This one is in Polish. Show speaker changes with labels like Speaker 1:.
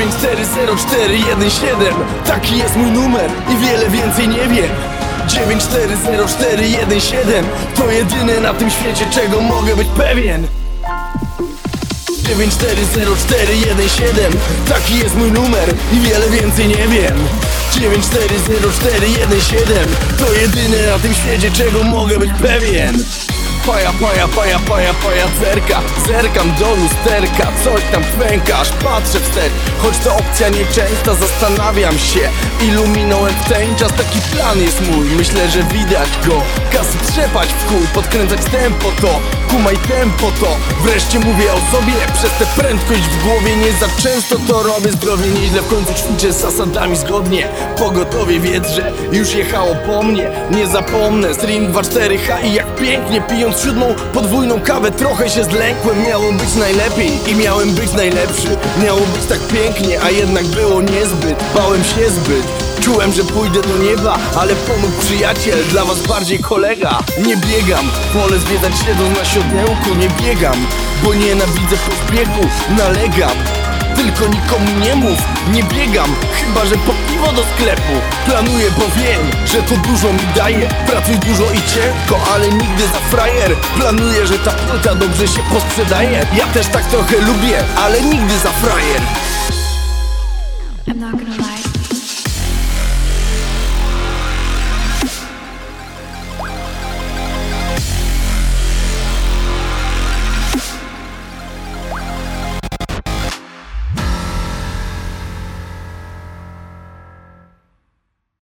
Speaker 1: 9404117 Taki jest mój numer i wiele więcej nie wiem 9404117 To jedyne na tym świecie czego mogę być pewien. 9404117 Taki jest mój numer i wiele więcej nie wiem. 9404117 To jedyne na tym świecie czego mogę być pewien Paja, paja, paja, paja, paja, zerka. Zerkam do lusterka, coś tam pęka Aż patrzę wstecz, choć to opcja nieczęsta Zastanawiam się, ilu minąłem w ten czas Taki plan jest mój, myślę, że widać go. Kasy trzepać w chuj, podkręcać tempo to Kumaj tempo to, wreszcie mówię o sobie. Przez tę prędkość w głowie nie za często to robię. Zdrowie nieźle, w końcu ćwiczę z zasadami zgodnie. Pogotowie wiedrze, już jechało po mnie. Nie zapomnę, stream 2-4H i jak pięknie Pijąc siódmą podwójną kawę trochę się zlękłem. Miało być najlepiej i miałem być najlepszy. Miało być tak pięknie, a jednak było niezbyt. Bałem się zbyt Czułem, że pójdę do nieba, ale pomógł przyjaciel, dla was bardziej kolega. Nie biegam, wolę zwiedzać siedząc na siodełku Nie biegam, bo nienawidzę pośpiechu, nalegam. Tylko nikomu nie mów, nie biegam Chyba, że po piwo do sklepu. Planuję, bo wiem, że to dużo mi daje Pracuj dużo i ciężko, ale nigdy za frajer. Planuję, że ta płyta dobrze się posprzedaje. Ja też tak trochę lubię, ale nigdy za frajer